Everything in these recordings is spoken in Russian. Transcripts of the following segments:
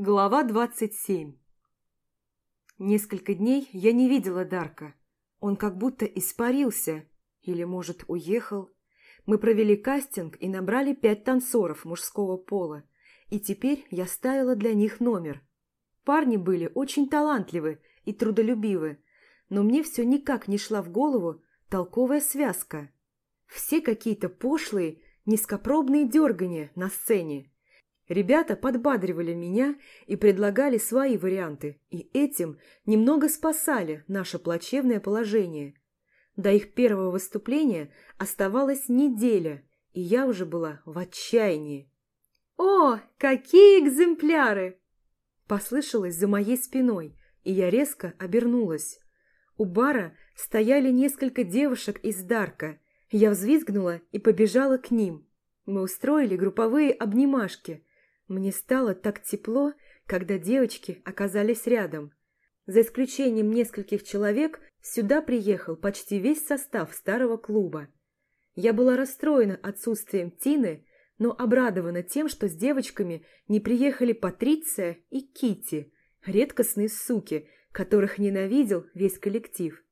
Глава двадцать семь Несколько дней я не видела Дарка. Он как будто испарился, или, может, уехал. Мы провели кастинг и набрали пять танцоров мужского пола, и теперь я ставила для них номер. Парни были очень талантливы и трудолюбивы, но мне все никак не шла в голову толковая связка. Все какие-то пошлые, низкопробные дергания на сцене. Ребята подбадривали меня и предлагали свои варианты, и этим немного спасали наше плачевное положение. До их первого выступления оставалась неделя, и я уже была в отчаянии. «О, какие экземпляры!» Послышалось за моей спиной, и я резко обернулась. У бара стояли несколько девушек из Дарка. Я взвизгнула и побежала к ним. Мы устроили групповые обнимашки – мне стало так тепло, когда девочки оказались рядом. За исключением нескольких человек, сюда приехал почти весь состав старого клуба. Я была расстроена отсутствием Тины, но обрадована тем, что с девочками не приехали Патриция и Кити, редкостные суки, которых ненавидел весь коллектив.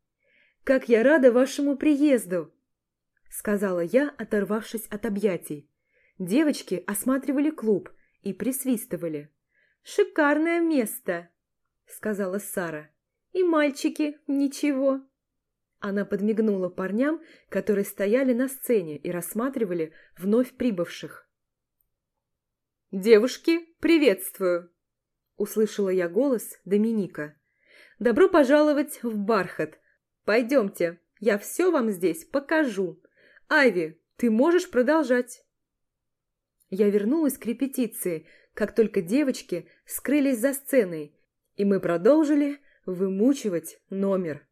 «Как я рада вашему приезду!» — сказала я, оторвавшись от объятий. Девочки осматривали клуб, и присвистывали. «Шикарное место!» — сказала Сара. «И мальчики ничего!» Она подмигнула парням, которые стояли на сцене и рассматривали вновь прибывших. «Девушки, приветствую!» — услышала я голос Доминика. «Добро пожаловать в Бархат! Пойдемте, я все вам здесь покажу. Айви, ты можешь продолжать!» Я вернулась к репетиции, как только девочки скрылись за сценой, и мы продолжили вымучивать номер.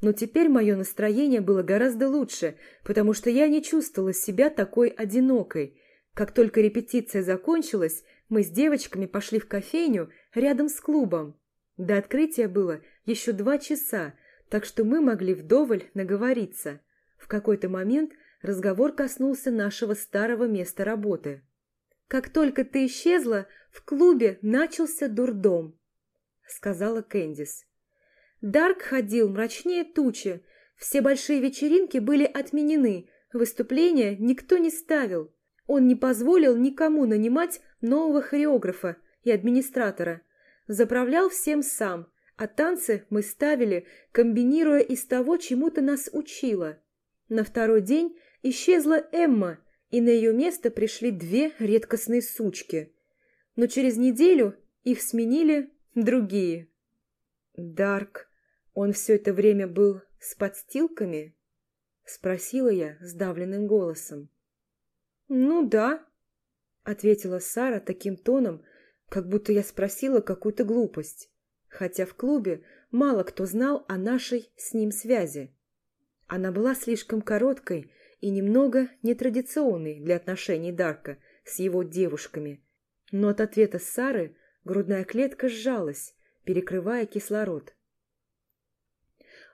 Но теперь мое настроение было гораздо лучше, потому что я не чувствовала себя такой одинокой. Как только репетиция закончилась, мы с девочками пошли в кофейню рядом с клубом. До открытия было еще два часа, так что мы могли вдоволь наговориться. В какой-то момент разговор коснулся нашего старого места работы. Как только ты исчезла, в клубе начался дурдом», — сказала Кэндис. Дарк ходил мрачнее тучи, все большие вечеринки были отменены, выступления никто не ставил. Он не позволил никому нанимать нового хореографа и администратора. Заправлял всем сам, а танцы мы ставили, комбинируя из того, чему то нас учила. На второй день исчезла Эмма — и на ее место пришли две редкостные сучки. Но через неделю их сменили другие. «Дарк, он все это время был с подстилками?» — спросила я сдавленным голосом. «Ну да», — ответила Сара таким тоном, как будто я спросила какую-то глупость, хотя в клубе мало кто знал о нашей с ним связи. Она была слишком короткой и немного нетрадиционный для отношений Дарка с его девушками. Но от ответа Сары грудная клетка сжалась, перекрывая кислород.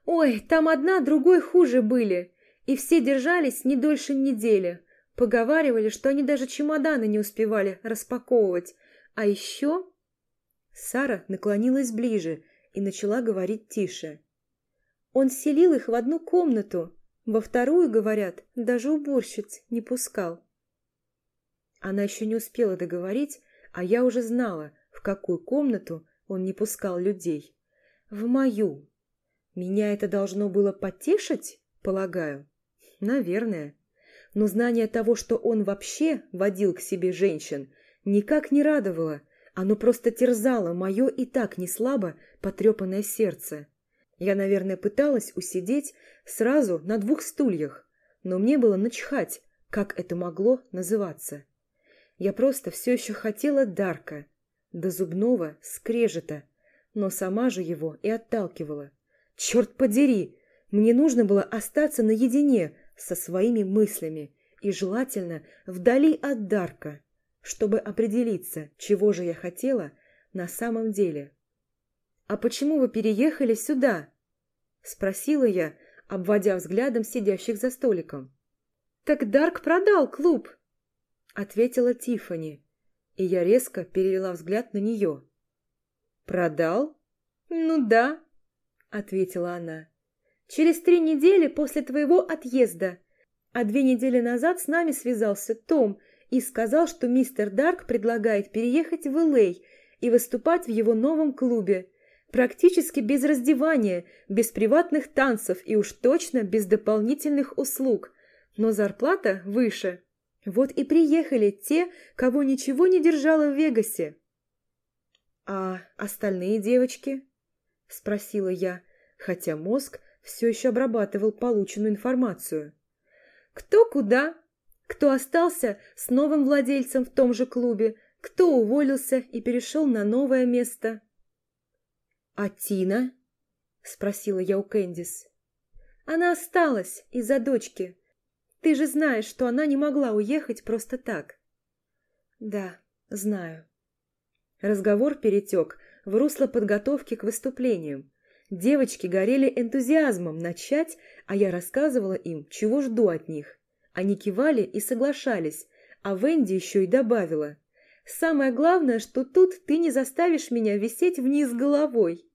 «Ой, там одна другой хуже были, и все держались не дольше недели. Поговаривали, что они даже чемоданы не успевали распаковывать. А еще...» Сара наклонилась ближе и начала говорить тише. «Он селил их в одну комнату, во вторую, говорят, даже уборщиц не пускал. Она еще не успела договорить, а я уже знала, в какую комнату он не пускал людей. В мою. Меня это должно было потешить, полагаю? Наверное. Но знание того, что он вообще водил к себе женщин, никак не радовало. Оно просто терзало мое и так не слабо потрепанное сердце. Я, наверное, пыталась усидеть сразу на двух стульях, но мне было начхать, как это могло называться. Я просто все еще хотела Дарка, до зубного скрежета, но сама же его и отталкивала. Черт подери, мне нужно было остаться наедине со своими мыслями и желательно вдали от Дарка, чтобы определиться, чего же я хотела на самом деле. «А почему вы переехали сюда?» – спросила я, обводя взглядом сидящих за столиком. «Так Дарк продал клуб!» – ответила Тифани, и я резко перевела взгляд на нее. Продал? Ну да, ответила она. Через три недели после твоего отъезда. А две недели назад с нами связался Том и сказал, что мистер Дарк предлагает переехать в Л.А. и выступать в его новом клубе. Практически без раздевания, без приватных танцев и уж точно без дополнительных услуг. Но зарплата выше. Вот и приехали те, кого ничего не держало в Вегасе. «А остальные девочки?» – спросила я, хотя мозг все еще обрабатывал полученную информацию. «Кто куда? Кто остался с новым владельцем в том же клубе, кто уволился и перешел на новое место?» «А Тина?» – спросила я у Кэндис. «Она осталась из-за дочки. Ты же знаешь, что она не могла уехать просто так». «Да, знаю». Разговор перетек в русло подготовки к выступлениям. Девочки горели энтузиазмом начать, а я рассказывала им, чего жду от них. Они кивали и соглашались, а Венди еще и добавила. «Самое главное, что тут ты не заставишь меня висеть вниз головой».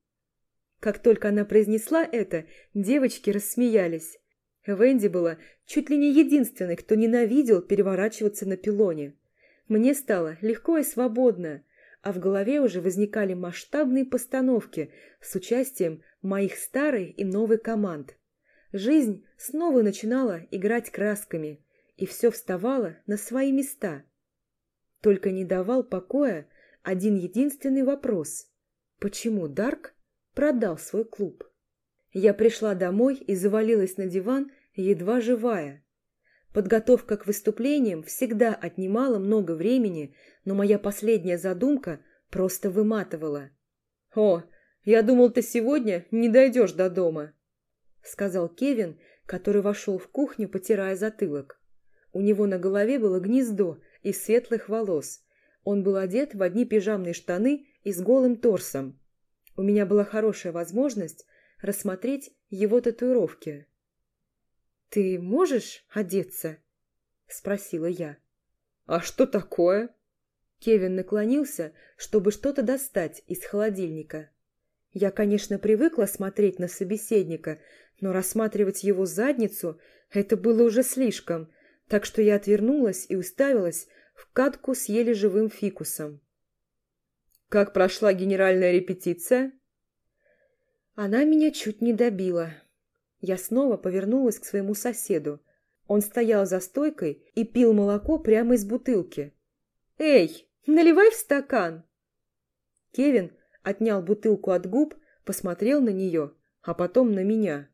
Как только она произнесла это, девочки рассмеялись. Венди была чуть ли не единственной, кто ненавидел переворачиваться на пилоне. Мне стало легко и свободно, а в голове уже возникали масштабные постановки с участием моих старой и новой команд. Жизнь снова начинала играть красками, и все вставало на свои места. Только не давал покоя один единственный вопрос. Почему Дарк продал свой клуб? Я пришла домой и завалилась на диван, едва живая. Подготовка к выступлениям всегда отнимала много времени, но моя последняя задумка просто выматывала. «О, я думал, ты сегодня не дойдешь до дома», — сказал Кевин, который вошел в кухню, потирая затылок. У него на голове было гнездо из светлых волос. Он был одет в одни пижамные штаны и с голым торсом. У меня была хорошая возможность рассмотреть его татуировки. «Ты можешь одеться?» – спросила я. «А что такое?» Кевин наклонился, чтобы что-то достать из холодильника. Я, конечно, привыкла смотреть на собеседника, но рассматривать его задницу – это было уже слишком, так что я отвернулась и уставилась в катку с еле живым фикусом. «Как прошла генеральная репетиция?» Она меня чуть не добила. Я снова повернулась к своему соседу. Он стоял за стойкой и пил молоко прямо из бутылки. «Эй, наливай в стакан!» Кевин отнял бутылку от губ, посмотрел на нее, а потом на меня.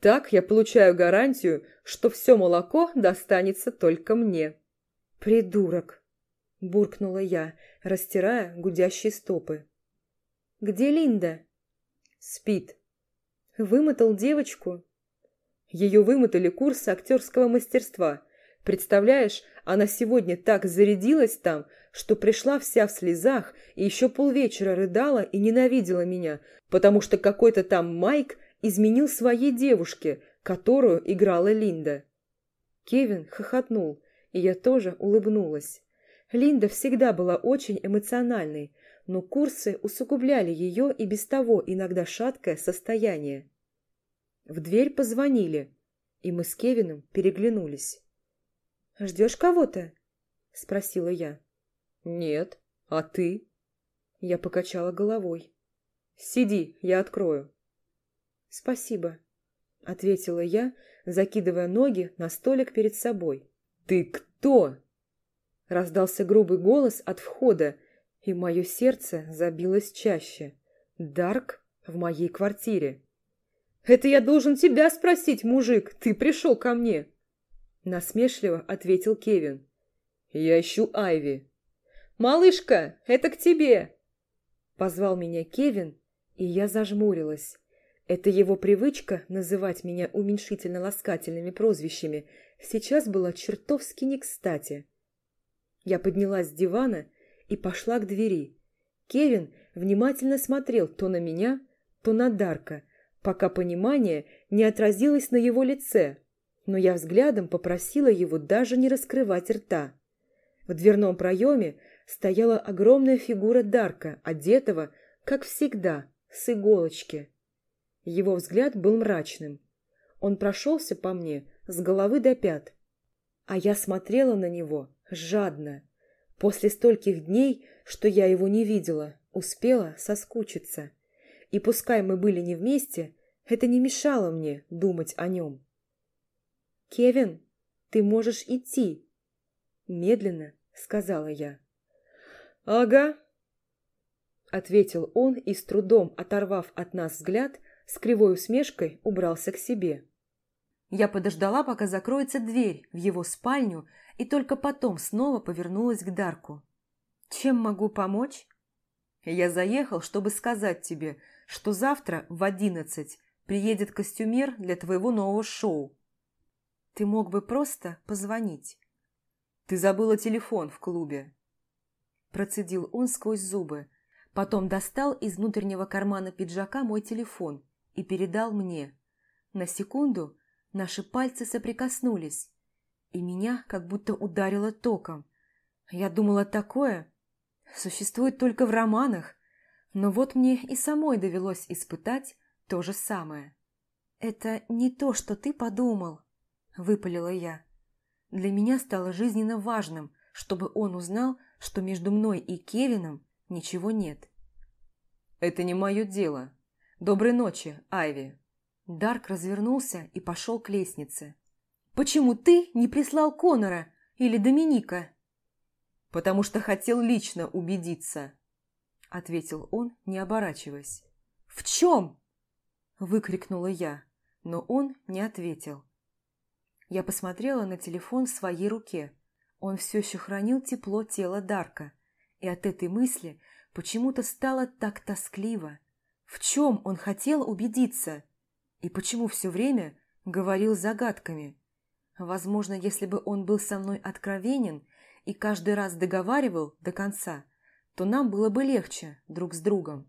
«Так я получаю гарантию, что все молоко достанется только мне». «Придурок!» – буркнула я, растирая гудящие стопы. «Где Линда?» «Спит», Вымотал девочку. Ее вымотали курсы актерского мастерства. Представляешь, она сегодня так зарядилась там, что пришла вся в слезах и еще полвечера рыдала и ненавидела меня, потому что какой-то там Майк изменил своей девушке, которую играла Линда. Кевин хохотнул, и я тоже улыбнулась. Линда всегда была очень эмоциональной, но курсы усугубляли ее и без того иногда шаткое состояние. В дверь позвонили, и мы с Кевином переглянулись. «Ждешь кого-то?» – спросила я. «Нет. А ты?» Я покачала головой. «Сиди, я открою». «Спасибо», – ответила я, закидывая ноги на столик перед собой. «Ты кто?» Раздался грубый голос от входа, и мое сердце забилось чаще. Дарк в моей квартире. «Это я должен тебя спросить, мужик, ты пришел ко мне!» Насмешливо ответил Кевин. «Я ищу Айви». «Малышка, это к тебе!» Позвал меня Кевин, и я зажмурилась. Это его привычка называть меня уменьшительно-ласкательными прозвищами сейчас была чертовски не кстати. Я поднялась с дивана и пошла к двери. Кевин внимательно смотрел то на меня, то на Дарка, пока понимание не отразилось на его лице, но я взглядом попросила его даже не раскрывать рта. В дверном проеме стояла огромная фигура Дарка, одетого как всегда, с иголочки. Его взгляд был мрачным. Он прошелся по мне с головы до пят. А я смотрела на него жадно. После стольких дней, что я его не видела, успела соскучиться. И пускай мы были не вместе, это не мешало мне думать о нем. «Кевин, ты можешь идти», — медленно сказала я. «Ага», — ответил он и, с трудом оторвав от нас взгляд, с кривой усмешкой убрался к себе. Я подождала, пока закроется дверь в его спальню, и только потом снова повернулась к Дарку. «Чем могу помочь?» «Я заехал, чтобы сказать тебе, что завтра в одиннадцать приедет костюмер для твоего нового шоу. Ты мог бы просто позвонить. Ты забыла телефон в клубе». Процедил он сквозь зубы, потом достал из внутреннего кармана пиджака мой телефон и передал мне. На секунду Наши пальцы соприкоснулись, и меня как будто ударило током. Я думала, такое существует только в романах, но вот мне и самой довелось испытать то же самое. «Это не то, что ты подумал», — выпалила я. Для меня стало жизненно важным, чтобы он узнал, что между мной и Кевином ничего нет. «Это не мое дело. Доброй ночи, Айви». Дарк развернулся и пошел к лестнице. «Почему ты не прислал Конора или Доминика?» «Потому что хотел лично убедиться», — ответил он, не оборачиваясь. «В чем?» — выкрикнула я, но он не ответил. Я посмотрела на телефон в своей руке. Он все еще хранил тепло тела Дарка, и от этой мысли почему-то стало так тоскливо. В чем он хотел убедиться? И почему все время говорил загадками? Возможно, если бы он был со мной откровенен и каждый раз договаривал до конца, то нам было бы легче друг с другом.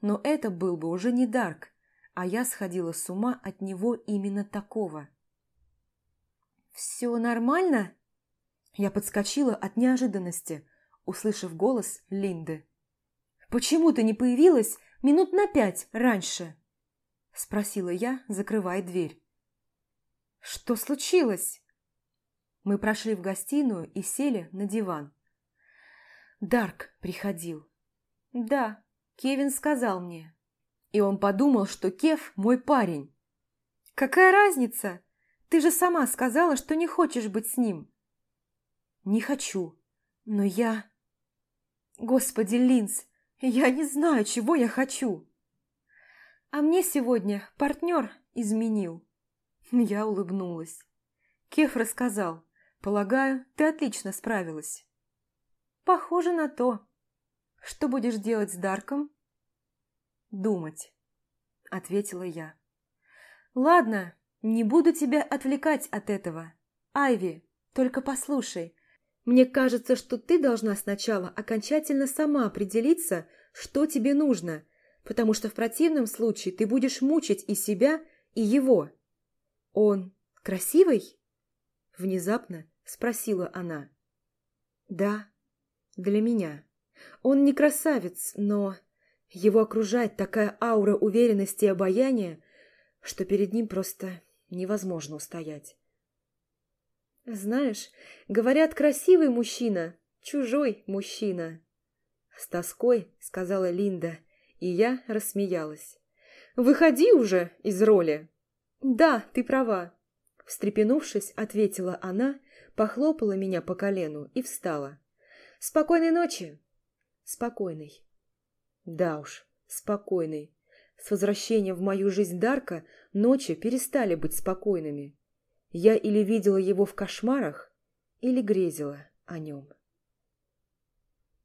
Но это был бы уже не Дарк, а я сходила с ума от него именно такого. «Все нормально?» Я подскочила от неожиданности, услышав голос Линды. «Почему ты не появилась минут на пять раньше?» – спросила я, закрывая дверь. «Что случилось?» Мы прошли в гостиную и сели на диван. Дарк приходил. «Да, Кевин сказал мне. И он подумал, что Кев мой парень. Какая разница? Ты же сама сказала, что не хочешь быть с ним». «Не хочу, но я...» «Господи, Линз, я не знаю, чего я хочу!» А мне сегодня партнер изменил. Я улыбнулась. Кеф рассказал. Полагаю, ты отлично справилась. Похоже на то. Что будешь делать с Дарком? Думать, ответила я. Ладно, не буду тебя отвлекать от этого. Айви, только послушай. Мне кажется, что ты должна сначала окончательно сама определиться, что тебе нужно – потому что в противном случае ты будешь мучить и себя, и его. Он красивый? Внезапно спросила она. Да, для меня. Он не красавец, но его окружает такая аура уверенности и обаяния, что перед ним просто невозможно устоять. Знаешь, говорят, красивый мужчина, чужой мужчина. С тоской сказала Линда и я рассмеялась. «Выходи уже из роли!» «Да, ты права!» Встрепенувшись, ответила она, похлопала меня по колену и встала. «Спокойной ночи!» «Спокойной!» «Да уж, спокойной!» С возвращением в мою жизнь Дарка ночи перестали быть спокойными. Я или видела его в кошмарах, или грезила о нем.